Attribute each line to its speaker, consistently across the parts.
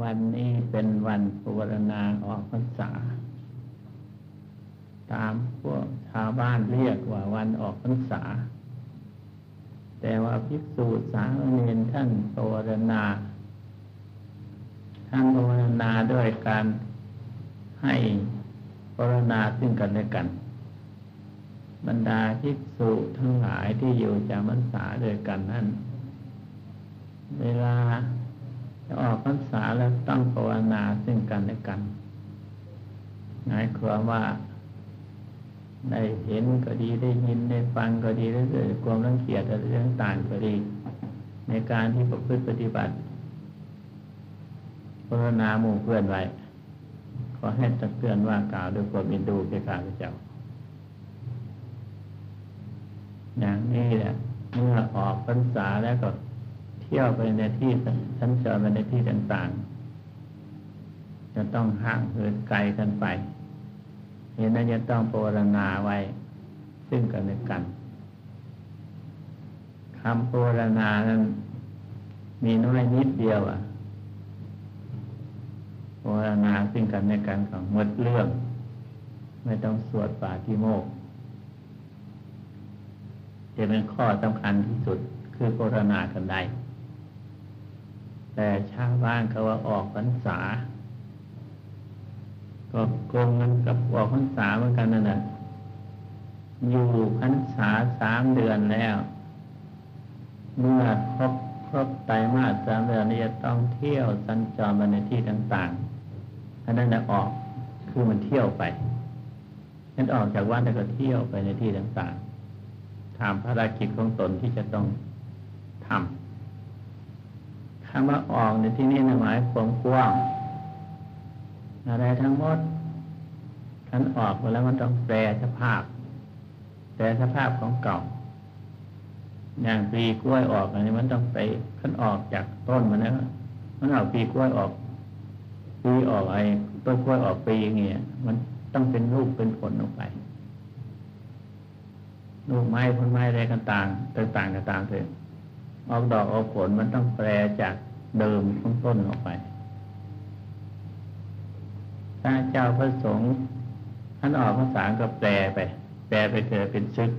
Speaker 1: วันนี้เป็นวันปวารณาออกพรรษา ตามพวกชาวบ้านเรียกว่าวันออกพรรษา แต่ว่าภิกษุสามเณรท่านปวารณาท่านปวารณาด้วยการให้ปวารณาซึ่งกันและกัน บรรดาภิกษุทั้งหลายที่อยู่จำพรรษาด้วยกันนั้นเวลา จะออกพรรษาแล้วต้องภาวนาซึ่งกันและกันหมายความว่าได้เห็นก็ดีได้ยินได้ฟังก็ดีได้เกิดความรังเกียจอะไรต่างๆก็ดี ในการที่ประพฤติปฏิบัติภาวนาหมู่เพื่อนไว้ขอให้ตักเตือนว่ากล่าวด้วยความอินดูแก่ข้าพเจ้าอย่างนี้แหละเมื่อออกพรรษาแล้วก็ เที่ยวไปในที่สัญจรไปในที่ต่างๆ จะต้องห่างเหินไกลกันไปเห็นนั้นจะต้องปรณาไว้ ซึ่งกันและกันคำปรณานั้น มีน้อยนิดเดียวอะปรณาซึ่งกันและกันของหมดเรื่อง ไม่ต้องสวดป่าที่โมกจะเป็นข้อสำคัญที่สุดคือปรณากันได้ แต่ชาวบ้านเขาว่าออกพรรษา ก็โกงกันกับออกพรรษาเหมือนกันนั่นแหละอยู่พรรษาสามเดือนแล้ว เมื่อครบครบไตรมาสสามเดือนนี้จะต้องเที่ยวสัญจรไปในที่ต่างๆอันนั้นจะออกคือมันเที่ยวไปนั่นออกจากวัดแล้วก็เที่ยวไปในที่ต่างๆทำภารกิจของตนที่จะต้องทำ คำว่าออกในที่นี้หมายความกว้างอะไรทั้งหมดขันออกไปแล้วมันต้องแปลสภาพ แปลสภาพของเก่า อย่างปีกล้วยออกอันนี้มันต้องไปขันออกจากต้นมันนะมันออกปีกล้วยออก ปีออกไอ้ต้นกล้วยออกปีอย่างเงี้ยมันต้องเป็นลูกเป็นผลออกไปลูกไม้ผลไม้อะไรกันต่างต่างๆต่างเลย ออกดอกออกผลมันต้องแปลจากเดิมของต้นออกไปพระเจ้าพระสงฆ์ท่านออกภาษาก็แปลไป แปลไปเกิดเป็นชึก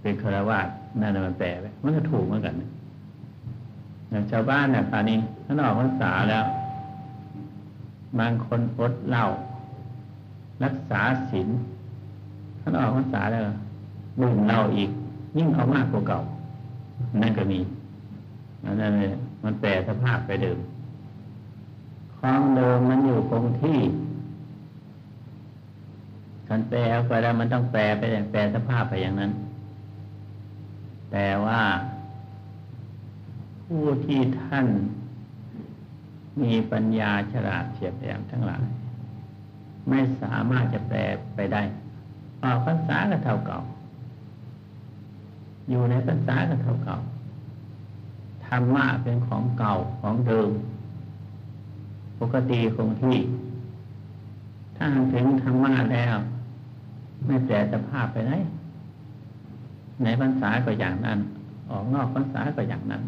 Speaker 1: เป็นคารวาสนั่นมันแปลไป มันก็ถูกเหมือนกันอย่างชาวบ้านเนี่ยคราวนี้ท่านออกภาษาแล้ว บางคนอดเหล้ารักษาศีลท่านออกภาษาแล้วดื่มเหล้าอีก ยิ่งเอามากกว่าเก่า นั่นก็มีอันนั้นเลยมันแปลสภาพไปเดิมของเดิมมันอยู่คงที่การแปลไปแล้วมันต้องแปลไปแปลสภาพไปอย่างนั้น แต่ว่า ผู้ที่ท่านมีปัญญาฉลาดเฉียบแหลมทั้งหลาย ไม่สามารถจะแปลไปได้ออกภาษาก็เท่าเก่า อยู่ในภาษาก็เท่าเก่าธรรมะเป็นของเก่าของเดิม ปกติคงที่ ถ้าถึงธรรมะแล้ว ไม่แปลสภาพไปไหนในภาษาก็อย่างนั้น ออกนอกภาษาก็อย่างนั้น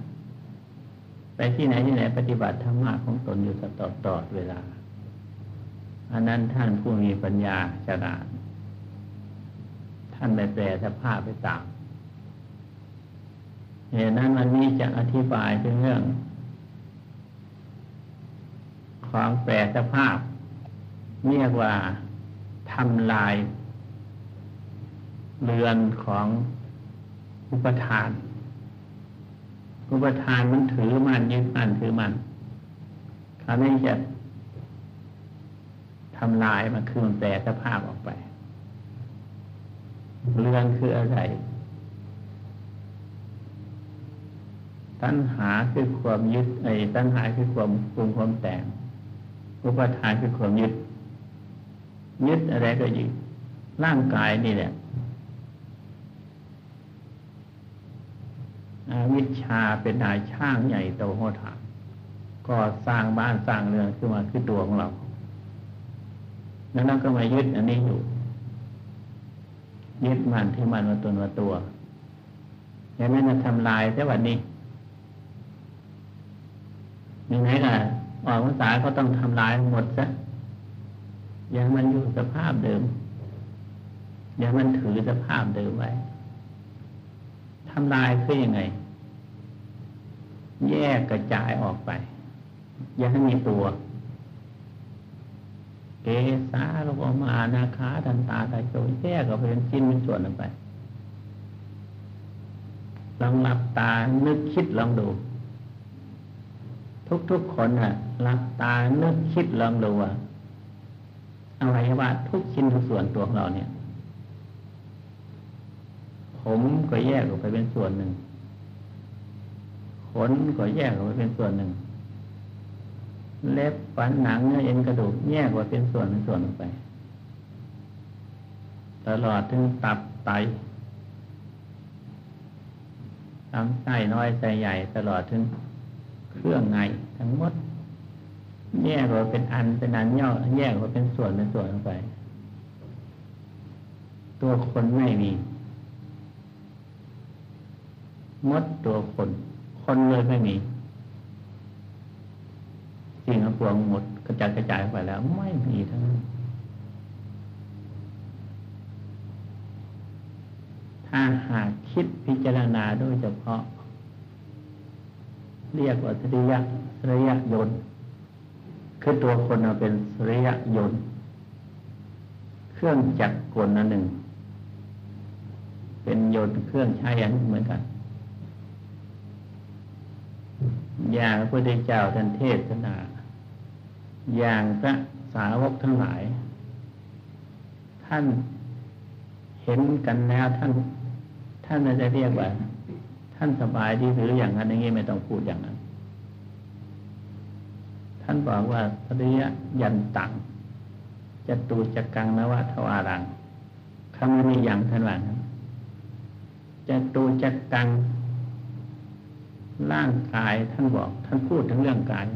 Speaker 1: ไปที่ไหนที่ไหนปฏิบัติธรรมะของตนอยู่ตลอดตลอดเวลา อันนั้นท่านผู้มีปัญญาฉลาดท่านไม่แปลสภาพไปตาม เหตุนั้นวันนี้จะอธิบายถึงเรื่องของแปรสภาพ เรียกว่าทำลายเรือนของอุปทาน อุปทานมันถือมันยึดมันถือมันคราวนี้จะทำลายมันคือมันแปรสภาพออกไป เรือนคืออะไร ตัณหาคือความยึดไอ้ตัณหาคือความปรุงความแต่งอุปทานคือความยึด ยึดอะไรก็ยึดร่างกายนี่แหละวิชาเป็นนายช่างใหญ่โตโหดหาก็สร้างบ้านสร้างเรือนขึ้นมาคือตัวของเรา แล้วเราก็มายึดอันนี้อยู่ ยึดมันที่มันมาตัวมาตัวอย่างนั้นจะทำลายแต่วันนี้ ยังไงล่ะออกพรรษาก็ต้องทำลายหมดซะยังมันอยู่สภาพเดิมยังมันถือสภาพเดิมไว้ทำลายคือยังไง แยกกระจายออกไปยังให้มีตัว เกสาลงออมานาคาทันตาตาโจแยกออกไปเป็นชิ้นเป็นส่วนลงไปลองหลับตานึกคิดลองดู ทุกๆคนน่ะหลับตานึกคิดลองดูว่าอะไรว่าทุกชิ้นทุกส่วนตัวของเราเนี่ย ผมก็แยกออกไปเป็นส่วนหนึ่งขนก็แยกออกไปเป็นส่วนหนึ่ง เล็บฟันหนังเนื้อเอ็นกระดูกแยกออกเป็นส่วนเป็นส่วนไป ตลอดถึงตับไตลำไส้น้อยไส้ใหญ่ตลอดถึงเครื่องใน ทั้งหมด แยกออกเป็นอันเป็นอันย่อแยกออกเป็นส่วนเป็นส่วนลงไป ตัวคนไม่มีมดตัวคน คนเลยไม่มีสิ่งทั้งปวงหมดกระจายกระจายไปแล้ว ไม่มีทั้งนั้นถ้าหากคิดพิจารณาโดยเฉพาะ เรียกว่าสริยะสริยะยนต์คือตัวคนเป็นสริยะยนต์เครื่องจักรกลนั่นหนึ่ง เป็นยนต์เครื่องใช้อันเหมือนกันอย่างพระพุทธเจ้าท่านเทศนา อย่างพระสาวกทั้งหลาย ท่านเห็นกันแล้วท่าน ท่านจะเรียกว่าานสบายดีหรืออย่างนั้นอย่างนี้ไม่ต้องพูดอย่างนั้น ท่านบอกว่าปริยยันตังจะตูจักกังนวทวารังคำนี้อย่างท่านว่าจะตูจักกัง ร่างกายท่านบอก ท่านพูดถึงเรื่องกาย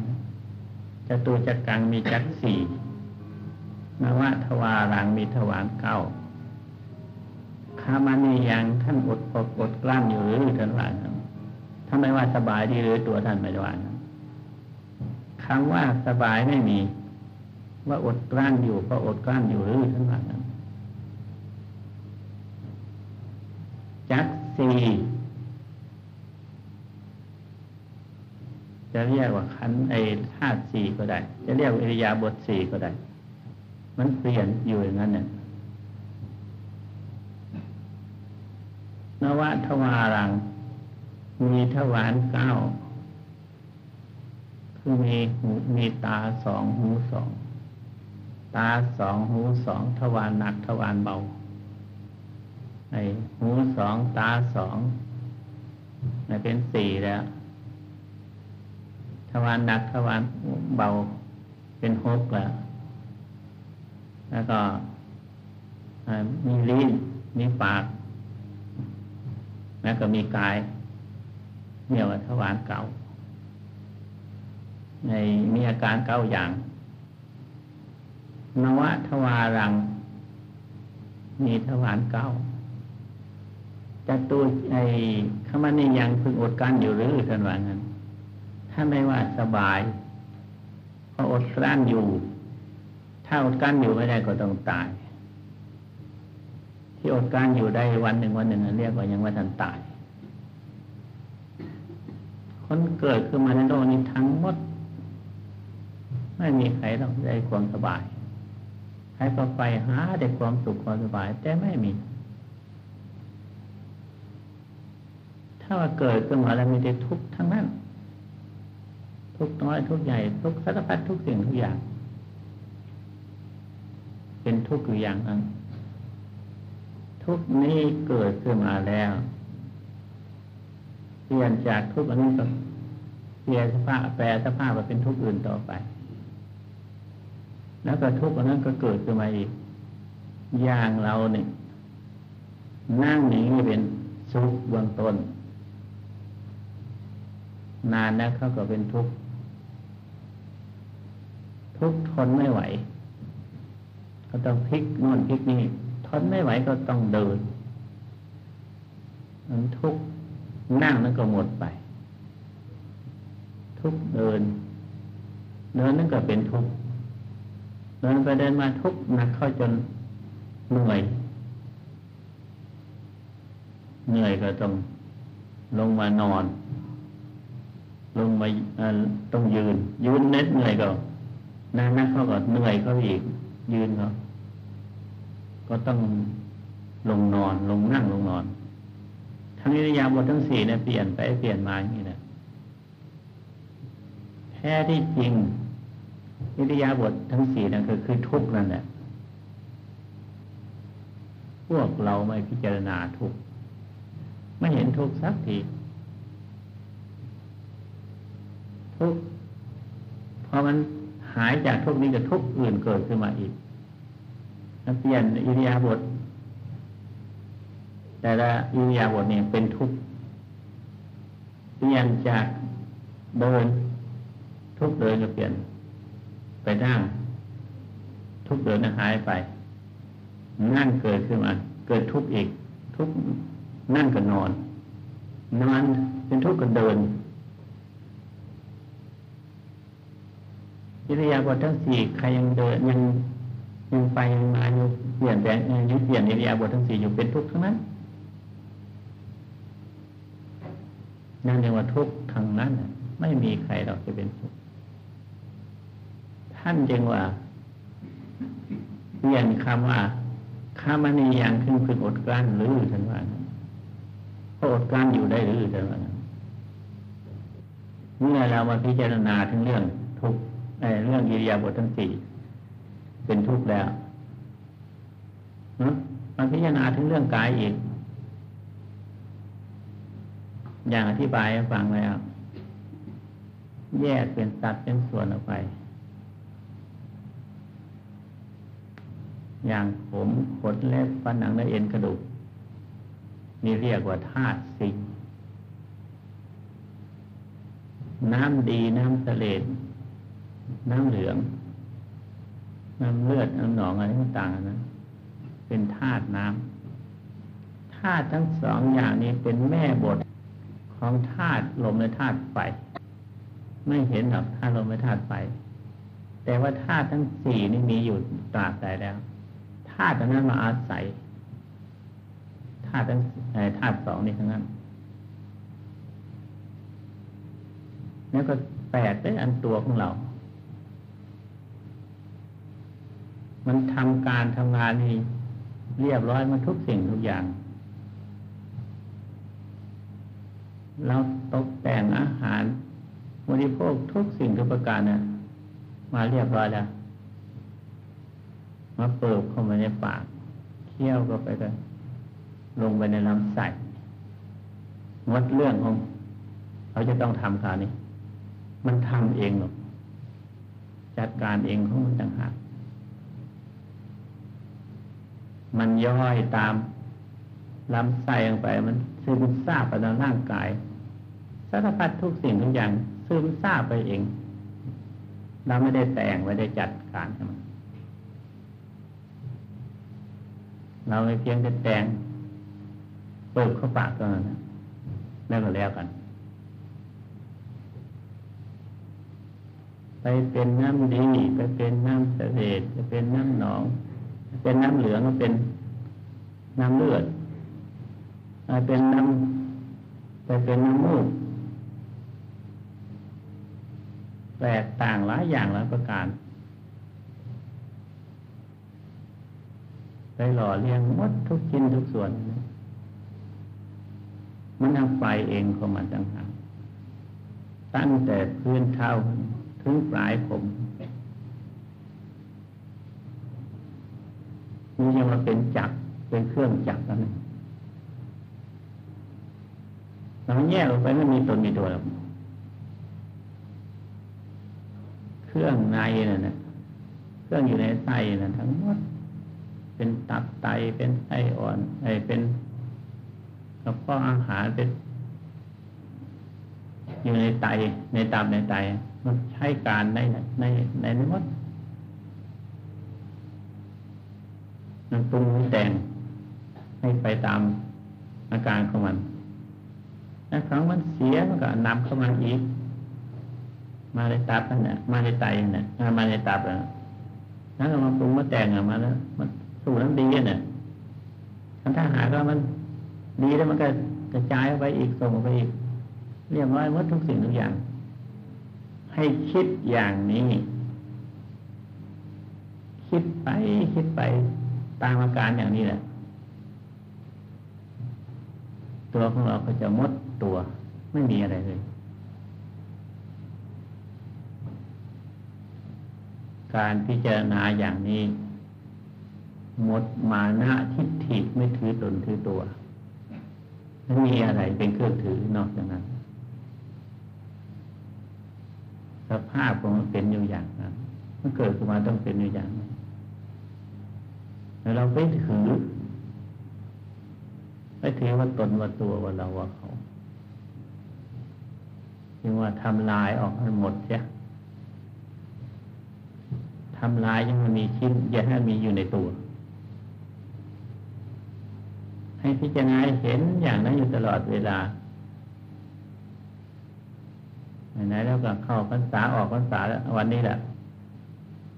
Speaker 1: จะตูจักกังมีจักสี่นวทวารังมีทวารเก้าามานียังท่านอดอดอดกลั้นอยู่หรือท่านว่าทำไมว่าสบายดีหรือตัวท่านไม่ได้ว่าคำว่าสบายไม่มี ว่าอดกลั้นอยู่ก็อดกลั้นอยู่หรือทั้งหลังนั้นจักสีจะเรียกว่าขันไอธาตุสี่ก็ได้ จะเรียกวิริยาบทสี่ก็ได้ มันเปลี่ยนอยู่อย่างนั้นเนี่ย นวทวารัง มีทวารเก้า คือมีหูมีตาสองหูสอง ตาสองหูสองทวารหนักทวารเบาในหูสองตาสองในเป็นสี่แล้วทวารหนักทวารเบาเป็นหกแล้ว แล้วก็มีลิ้นมีปาก แล้วก็มีกายเนี่ยว่าทวารเก่า ในมีอาการเก้าอย่าง นวทวารัง มีทวารเก้าจะตัวไอ้ขมันนี่ยังพึงอดกั้นอยู่หรือท่านว่างั้นถ้าไม่ว่าสบายพออดกลั้นอยู่ ถ้าอดกั้นอยู่ไม่ได้ก็ต้องตาย ที่อดกั้นอยู่ได้วันหนึ่งวันหนึ่งเรียกว่ายังว่าทันตาย คนเกิดขึ้นมาในโลกนี้ทั้งหมด ไม่มีใครต้องได้ความสบายใครก็ไปหาได้ความสุขความสบาย แต่ไม่มี ถ้าว่าเกิดขึ้นมาแล้วมีแต่ทุกข์ทั้งนั้น ทุกน้อยทุกใหญ่ ทุกสารพัดทุกสิ่งทุกอย่าง เป็นทุกข์อยู่อย่างนั้น ทุกนี้เกิดขึ้นมาแล้วเปลี่ยนจากทุกอันนี้ก็เปลี่ยนสภาพแปลสภาพมาเป็นทุกข์อื่นต่อไป แล้วก็ทุกอันนั้นก็เกิดขึ้นมาอีก อย่างเราเนี่ยนั่งอย่างนี้เป็นสุขเบื้องต้น นานแล้วเขาก็เป็นทุกข์ทุกทนไม่ไหว ก็ต้องพลิกโน่นพลิกนี่ ทนไม่ไหวก็ต้องเดินมันทุกนั่งแล้วก็หมดไป ทุกเดิน เดินนั่นก็เป็นทุกเดินไปเดินมาทุกหนักเข้าจนเหนื่อยเหนื่อยก็ต้องลงมานอน ลงมาต้องยืน ยืนเน็ดเหนื่อยก็นั่งนั่งเขาก็เหนื่อยเขาอีก ยืนเขา ก็ต้องลงนอนลงนั่งลงนอน ทั้งอิริยาบถทั้งสี่เนี่ยเปลี่ยนไปเปลี่ยนมาอย่างนี้นะแท้ที่จริงอิริยาบถทั้งสี่นั่นคือคือทุกข์นั่นแหละพวกเราไม่พิจารณาทุกข์ไม่เห็นทุกข์สักทีทุกข์พอมันหายจากทุกข์นี้จะทุกข์อื่นเกิดขึ้นมาอีก เปลี่ยนอิริยาบถแต่ละอิริยาบถเนี่ยเป็นทุกข์เปลี่ยนจากเดิน ทุกเดินก็เปลี่ยน ไปนั่งทุกเดินหายไป นั่งเกิดขึ้นมา เกิดทุกข์อีก ทุกนั่งก็นอน นอนเป็นทุกข์ก็เดินอิริยาบถทั้งสี่ใครยังเดินยังยัง ไปยังมาอยู่เปลี่ยนแปลงยังเปลี่ยนอิริยาบถทั้งสี่อยู่เป็นทุกข์ทั้งนั้นนั่นเรียกว่าทุกข์ทางนั้น ไม่มีใครเราจะเป็นทุกข์ท่านจึงว่าเปลี่ยนคำว่าข้ามันียังขึ้นพึงอดกลั้นหรือท่านว่าก็อดกลั้นอยู่ได้หรือท่านว่าเมื่อเรามาพิจารณาถึงเรื่องทุกข์เรื่องอิริยาบถทั้งสี่เป็นทุกข์แล้ว มาพิจารณาถึงเรื่องกายอีก อย่างอธิบายให้ฟังแล้วแยกเป็นสัดเป็นส่วนออกไป อย่างผมขนเล็บฟันหนังและเอ็นกระดูก นี่เรียกว่าธาตุสิ่งน้ำดีน้ำเสลดน้ำเหลือง น้ำเลือด น้ำหนองอะไรต่างๆนะ เป็นธาตุน้ำธาตุทั้งสองอย่างนี้เป็นแม่บทของธาตุลมและธาตุไฟไม่เห็นหรอกธาตุลมและธาตุไฟแต่ว่าธาตุทั้งสี่นี่มีอยู่ตราบใดแล้วธาตุนั้นมาอาศัยธาตุทั้งธาตุสองนี่ทั้งนั้นแล้วก็แปดเป็นอันตัวของเรา มันทำการทำงานนี่ เรียบร้อยมันทุกสิ่งทุกอย่าง เราตกแต่งอาหารบริโภคทุกสิ่งทุกประการนะมาเรียบร้อยแล้ว มาเปิดเข้ามาในปากเคี่ยวก็ไปกันลงไปในลำไส้งดเรื่องของเขาจะต้องทำการนี้ มันทำเองหรอกจัดการเองของมันต่างหาก มันย่อยตามลำไส้ลงไป มันซึมซาบไปในร่างกายสารพัดทุกสิ่งทุกอย่าง ซึมซาบไปเอง เราไม่ได้แต่งไม่ได้จัดการใช่ไหมเราไม่เพียงแต่แต่งเปิดเข้าปากเท่านั้นแล้วก็แล้วกัน ไปเป็นน้ำดี ไปเป็นน้ำเสด็จไปเป็นน้ำหนอง เป็นน้ำเหลืองก็เป็นน้ำเลือดเป็นน้ำไปเป็นน้ำมูกแตกต่างหลายอย่างหลายประการไปหล่อเลี้ยงมดทุกชิ้นทุกส่วน มันทำไฟเองของมันต่างหากตั้งแต่พื้นเท้าถึงปลายผม นี่ยังมาเป็นจักเป็นเครื่องจักรแล้วนะเราแยกออกไปไม่มีตนมีตัวหรอกเครื่องในนั่นนะเครื่องอยู่ในไส้นั่นทั้งหมด เป็นตับไตเป็นไส้อ่อนไอเป็นกระเพาะอาหารเป็นอยู่ในไตในตับในไตมันใช้การในในในในหมด มันปรุงแต่งให้ไปตามอาการของมันถ้าครั้งมันเสียมันก็นำเข้ามาอีก มาในตับนั่นแหละมาในไตนั่นแหละมาในตับแล้วนั่นก็มาปรุงมาแต่งออกมาแล้วมันสูตรนั้นดีเนี่ยถ้าหากว่ามันดีแล้วมันก็กระจายไปอีกส่งไปอีก เรียบร้อยหมดทุกสิ่งทุกอย่าง ให้คิดอย่างนี้ คิดไปคิดไป ตามอาการอย่างนี้แหละ ตัวของเราก็จะมดตัว ไม่มีอะไรเลย การพิจารณาอย่างนี้ หมดมานะทิฏฐิไม่ถือตนถือตัวไม่มีอะไรเป็นเครื่องถือนอกจากนั้นสภาพของมันเป็นอยู่อย่างนั้นมันเกิดขึ้นมาต้องเป็นอยู่อย่างนั้น เราไปถือไปถือว่าตนว่าตัวว่าเราว่าเขาจึงว่าทำลายออกให้หมดเสียทำลายยังมันมีชิ้นอย่าให้มีอยู่ในตัว ให้พิจารณาเห็นอย่างนั้นอยู่ตลอดเวลาไหนแล้วก็เข้าพรรษาออกพรรษาแล้ววันนี้แหละ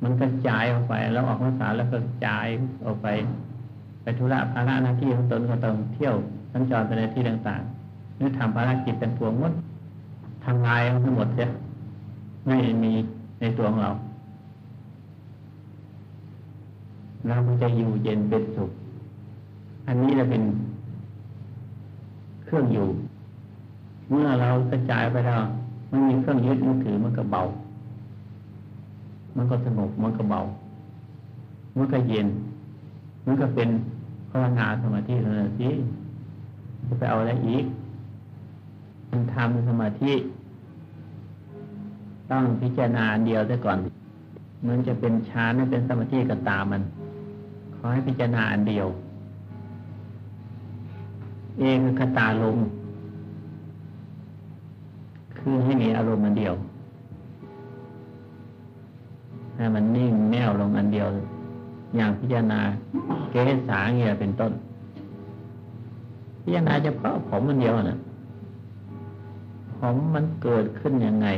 Speaker 1: มันกระจายออกไปแล้วออกพรรษาแล้วก็กระจายออกไป ไปธุระภาระหน้าที่ของตนก็ต้องเที่ยวสัญจรไปในที่ต่างๆนี่ทำภารกิจเป็นพวงมดทำลายทั้งหมดเสียไม่มีในตัวของเราเราจะอยู่เย็นเป็นสุข อันนี้จะเป็นเครื่องอยู่ เมื่อเรากระจายไปแล้วมันมีเครื่องยึดมือถือมันก็เบา มันก็สงบมันก็เบา มันก็เย็น มันก็เป็นภาวนาสมาธิสมาธิจะไปเอาอะไรอีกมันทำสมาธิต้องพิจารณาเดียวแต่ก่อน มันจะเป็นฌานไม่เป็นสมาธิก็ตามมัน ขอให้พิจารณาอันเดียว เองคตาลมคือให้มีอารมณ์อันเดียว ให้มันนิ่งแน่วลงอันเดียว อย่างพิจารณาเกสาเงียเป็นต้น พิจารณาเฉพาะผมมันเดียวนะ่ะผมมันเกิดขึ้นยังไง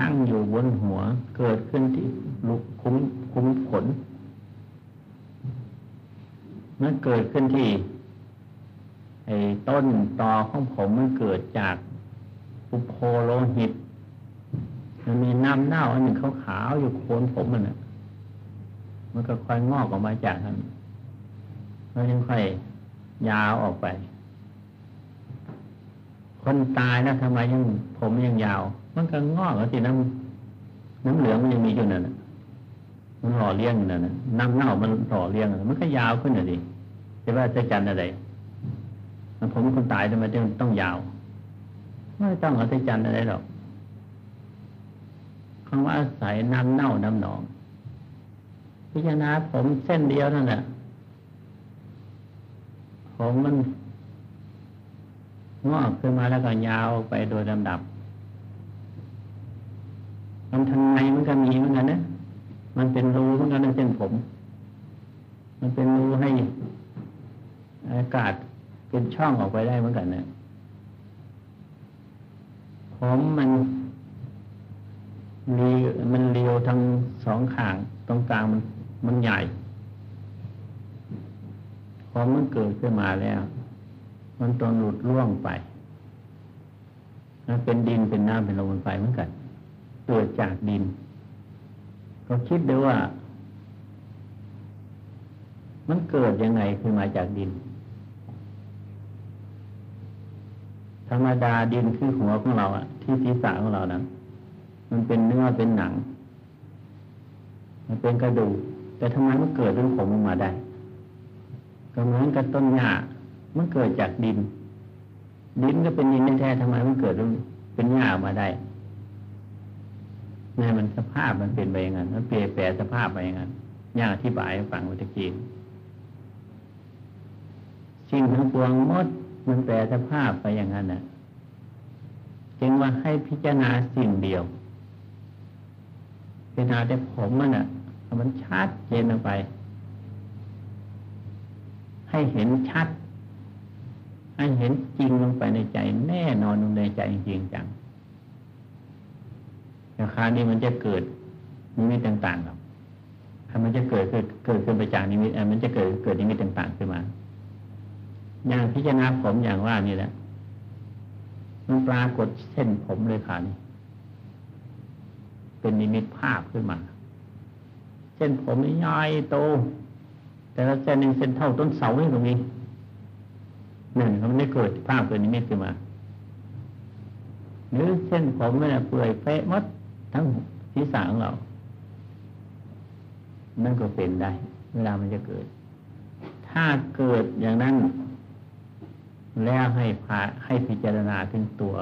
Speaker 1: ตั้งอยู่บนหัว เกิดขึ้นที่ลุกคุ้มคุ้มขนมันเกิดขึ้นที่ไอ้ต้นตอของผมมันเกิดจากอุโพโลหิต มันมีน้ำเน่าอันหนึ่งขาวๆอยู่โคนผมมันน่ะมันก็ค่อยงอกออกมาจากนั้นแล้วยังค่อยยาวออกไป คนตายแล้วทำไมยังผมยังยาว มันก็งอกแล้วสิน้ำน้ำเหลืองมันยังมีอยู่นั่นมันหล่อเลี้ยงนั่นน้ำเน่ามันหล่อเลี้ยงมันก็ยาวขึ้นเลยจะว่าจะจันอะไรผมคนตายทำไมต้องยาว ไม่ต้องอัศจรรย์อะไรหรอก คำว่าอาศัยน้ำเน่าน้ำหนอง พิจารณาผมเส้นเดียวนั่นแหละผมมันงอกขึ้นมาแล้วก็ยาวไปโดยลำดับ มันทางในมันก็มีเหมือนกันนะ มันเป็นรูเหมือนกันในเส้นผม มันเป็นรูให้อากาศเป็นช่องออกไปได้เหมือนกันนะผมมัน รีมันเรียวทั้งสองข้างตรงกลางมันมันใหญ่พอมันเกิดขึ้นมาแล้ว มันตองหลุดล่วงไปมันเป็นดินเป็นน้ำเป็นลมเป็นไฟเหมือนกันเกิดจากดิน ก็คิดดูว่า มันเกิดยังไงขึ้นมาจากดิน ธรรมดาดินคือหัวของเราอะที่ศีรษะของเรานะ มันเป็นเนื้อเป็นหนัง มันเป็นกระดูกแต่ทำไมมันเกิดเรื่องผมออกมาได้ก็เหมือนกับต้นหญ้ามันเกิดจากดิน ดินก็เป็นดินแท้ทำไมมันเกิดเป็นหญ้าออกมาได้นี่มันสภาพมันเป็นไปอย่างนั้นมันเปลี่ยนแปลสภาพไปอย่างนั้นย่าอธิบายฟังวิตกีสิ่งทั้งปวงมดมันแปลสภาพไปอย่างนั้นนะจึงว่าให้พิจารณาสิ่งเดียว จารณาแต่ผมมันอะมันชัดเจนลงไป ให้เห็นชัด ให้เห็นจริงลงไปในใจ แน่นอนลงในใจจริงจังราคานี้มันจะเกิดนิมิตต่างๆหรอกถ้ามันจะเกิดเกิดเกิดขึ้นไปจากนิมิตมันจะเกิดเกิดนิมิตต่างๆขึ้นมา อย่างพิจารณาผมอย่างว่านี่แหละมันปรากฏเส้นผมเลยค่ะนี่ เป็นนิมิตภาพขึ้นมา เส้นผมใหญ่โต แต่ละเส้นหนึ่งเส้นเท่าต้นเสาเลยตรงนี้หนึ่งมันได้เกิดภาพเกิดนิมิตขึ้นมาหรือเส้นผมเนี่ยเปื่อยเป๊ะมดทั้งศีรษะของเรา นั่นก็เป็นได้ เวลามันจะเกิด ถ้าเกิดอย่างนั้น แล้วให้พาให้พิจารณาถึงตัว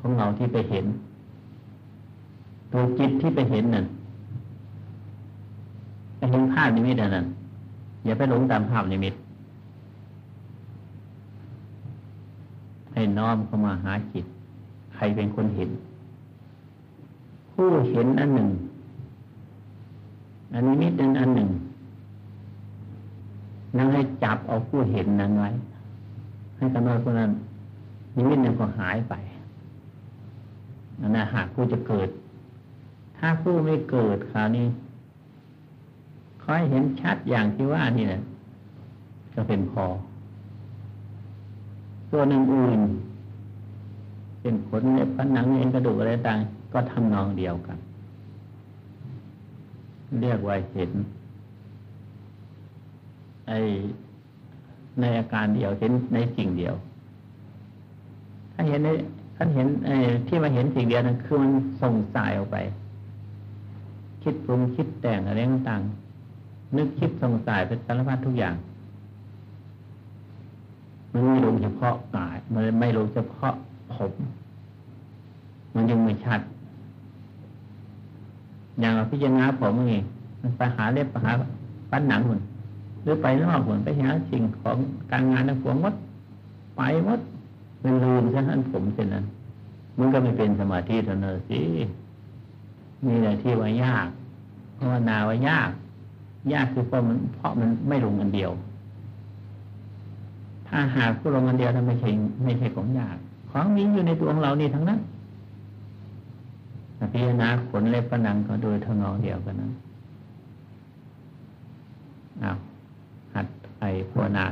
Speaker 1: ของเราที่ไปเห็น ตัวจิตที่ไปเห็นนั่นไปเห็นภาพนิมิตนั่นอย่าไปหลงตามภาพนิมิต ให้น้อมเข้ามาหาจิต ใครเป็นคนเห็น ผู้เห็นอันหนึ่ง อันนิมิตนั้นอันหนึ่งนั้นให้จับเอาผู้เห็นนั้นไว้ ให้กำหนดคนนั้นนิมิตนั้นก็หายไปนั่นนหากผู้จะเกิด ถ้าผู้ไม่เกิดคราวนี้คอยเห็นชัดอย่างที่ว่านี่แหละก็เป็นพอตัวหนึ่งอื่นเป็นขนเล็บผนังเอ็นกระดูกอะไรต่างก็ทำนองเดียวกัน เรียกว่าเห็นไอในอาการเดียวเห็นในสิ่งเดียว ถ้าเห็นในท่านเห็นไอที่มาเห็นสิ่งเดียวนั้นคือมันส่งสายออกไป คิดปรุงคิดแต่งอะไรต่างๆนึกคิดสงสายเป็นสารพัดทุกอย่าง มันไม่ลงเฉพาะกายมันไม่ลงเฉพาะผม มันยังไม่ชัด อย่างเราพิจารณาผมเองมันไปหาเล็บไปหาปั้นหนังหุ่นหรือไปนอกหุ่นไปหาสิ่งของการงานในหัวมดไปมดมันลืมซะนั้นผมเช่นนั้นมันก็ไม่เป็นสมาธิเท่านั้นสิ มีอะไรที่ว่ายากเพราะว่านาว่ายาก ยากคือเพราะมันเพราะมันไม่ลงอันเดียว ถ้าหากผู้ลงอันเดียวนั้นไม่ใช่ไม่ใช่ของยาก ของมีอยู่ในตัวของเรานี่ทั้งนั้นพิจารณาขนเล็บผนังก็โดยทางนองเดียวกันนั้นเอาหัดไอภาวนา